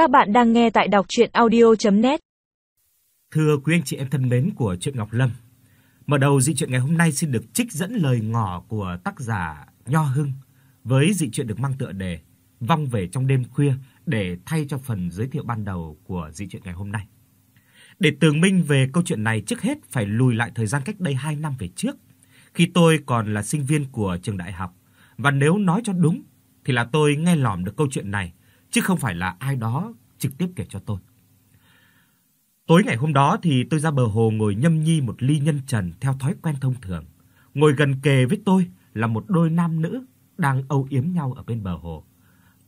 Các bạn đang nghe tại đọc audio net Thưa quý anh chị em thân mến của truyện Ngọc Lâm. Mở đầu dị truyện ngày hôm nay xin được trích dẫn lời ngỏ của tác giả Nho Hưng với dị truyện được mang tựa đề Vong về trong đêm khuya để thay cho phần giới thiệu ban đầu của dị truyện ngày hôm nay. Để tường minh về câu chuyện này, trước hết phải lùi lại thời gian cách đây 2 năm về trước, khi tôi còn là sinh viên của trường đại học, và nếu nói cho đúng thì là tôi nghe lỏm được câu chuyện này, chứ không phải là ai đó trực tiếp kể cho tôi. Tối ngày hôm đó thì tôi ra bờ hồ ngồi nhâm nhi một ly nhân trần theo thói quen thông thường. Ngồi gần kề với tôi là một đôi nam nữ đang âu yếm nhau ở bên bờ hồ.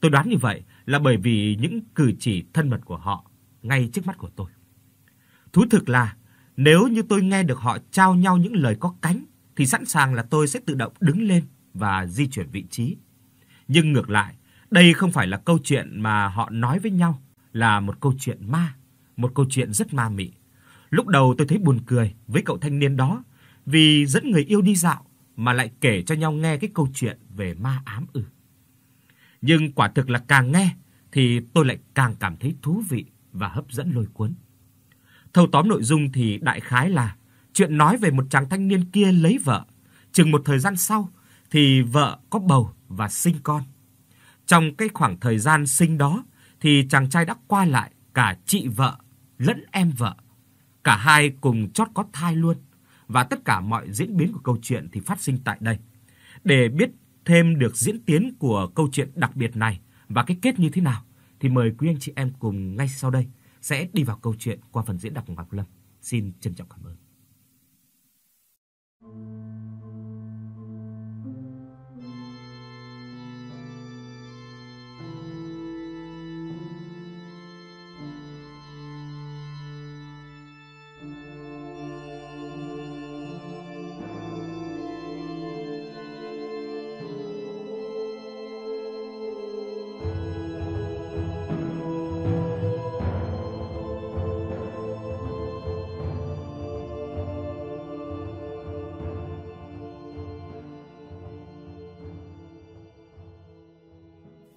Tôi đoán như vậy là bởi vì những cử chỉ thân mật của họ ngay trước mắt của tôi. Thú thực là nếu như tôi nghe được họ trao nhau những lời có cánh thì sẵn sàng là tôi sẽ tự động đứng lên và di chuyển vị trí. Nhưng ngược lại, đây không phải là câu chuyện mà họ nói với nhau, là một câu chuyện ma, một câu chuyện rất ma mị. Lúc đầu tôi thấy buồn cười với cậu thanh niên đó, vì dẫn người yêu đi dạo mà lại kể cho nhau nghe cái câu chuyện về ma ám ư. Nhưng quả thực là càng nghe thì tôi lại càng cảm thấy thú vị và hấp dẫn lôi cuốn. Thâu tóm nội dung thì đại khái là chuyện nói về một chàng thanh niên kia lấy vợ, chừng một thời gian sau thì vợ có bầu và sinh con. Trong cái khoảng thời gian sinh đó, thì chàng trai đã qua lại cả chị vợ lẫn em vợ. Cả hai cùng chót có thai luôn và tất cả mọi diễn biến của câu chuyện thì phát sinh tại đây. Để biết thêm được diễn tiến của câu chuyện đặc biệt này và cái kết như thế nào, thì mời quý anh chị em cùng ngay sau đây sẽ đi vào câu chuyện qua phần diễn đọc của Ngọc Lâm. Xin trân trọng cảm ơn.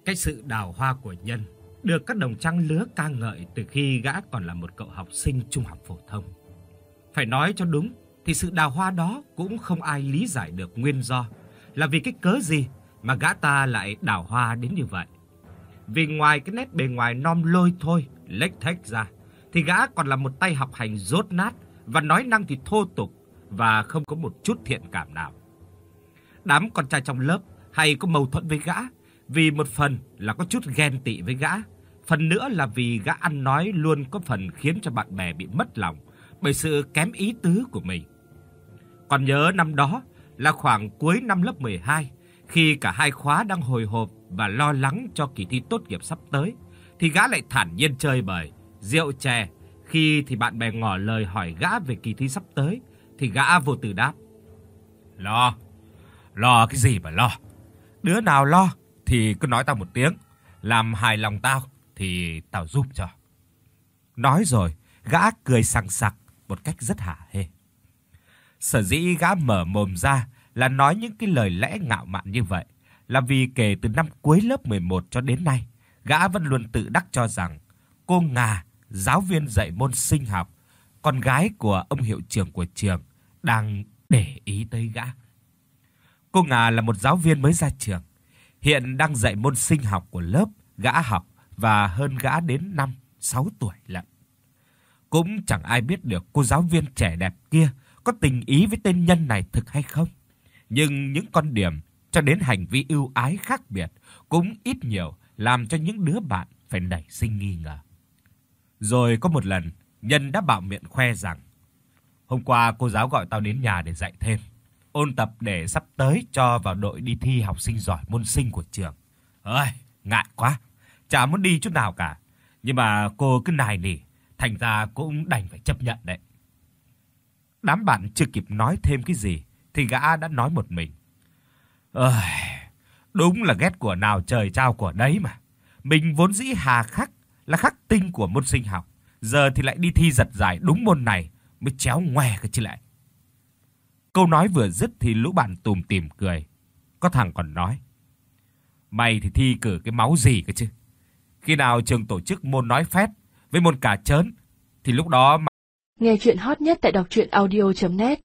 Cái sự đào hoa của Nhân được các đồng trang lứa ca ngợi từ khi gã còn là một cậu học sinh trung học phổ thông. Phải nói cho đúng thì sự đào hoa đó cũng không ai lý giải được nguyên do là vì cái cớ gì mà gã ta lại đào hoa đến như vậy. Vì ngoài cái nét bề ngoài non lôi thôi, lếch thách ra thì gã còn là một tay học hành rốt nát và nói năng thì thô tục và không có một chút thiện cảm nào. Đám con trai trong lớp hay có mâu thuẫn với gã vì một phần là có chút ghen tị với gã, phần nữa là vì gã ăn nói luôn có phần khiến cho bạn bè bị mất lòng bởi sự kém ý tứ của mình. Còn nhớ năm đó là khoảng cuối năm lớp 12, khi cả hai khóa đang hồi hộp và lo lắng cho kỳ thi tốt nghiệp sắp tới, thì gã lại thản nhiên chơi bời, rượu chè, khi thì bạn bè ngỏ lời hỏi gã về kỳ thi sắp tới thì gã vô tư đáp: "Lo, lo cái gì mà lo? Đứa nào lo thì cứ nói tao một tiếng, làm hài lòng tao thì tao giúp cho." Nói rồi, gã cười sằng sặc một cách rất hả hê. Sở dĩ gã mở mồm ra là nói những cái lời lẽ ngạo mạn như vậy là vì kể từ năm cuối lớp 11 cho đến nay, gã vẫn luôn tự đắc cho rằng cô Ngà, giáo viên dạy môn sinh học, con gái của ông hiệu trưởng của trường đang để ý tới gã. Cô Ngà là một giáo viên mới ra trường, hiện đang dạy môn sinh học của lớp gã học và hơn gã đến 5, 6 tuổi lận. Cũng chẳng ai biết được cô giáo viên trẻ đẹp kia có tình ý với tên nhân này thực hay không. Nhưng những con điểm cho đến hành vi ưu ái khác biệt cũng ít nhiều làm cho những đứa bạn phải nảy sinh nghi ngờ. Rồi có một lần, Nhân đã bạo miệng khoe rằng hôm qua cô giáo gọi tao đến nhà để dạy thêm, ôn tập để sắp tới cho vào đội đi thi học sinh giỏi môn sinh của trường. Ơi, ngại quá, chả muốn đi chút nào cả. Nhưng mà cô cứ nài nỉ, thành ra cũng đành phải chấp nhận đấy. Đám bạn chưa kịp nói thêm cái gì thì gã đã nói một mình. Ơi, đúng là ghét của nào trời trao của đấy mà. Mình vốn dĩ hà khắc là khắc tinh của môn sinh học, giờ thì lại đi thi giật giải đúng môn này mới chéo ngoe cái chứ lại. Câu nói vừa dứt thì lũ bạn tùm tìm cười. Có thằng còn nói: "Mày thì thi cử cái máu gì cơ chứ? Khi nào trường tổ chức môn nói phét với môn cả chớn thì lúc đó mà Nghe chuyện hot nhất tại đọc audio net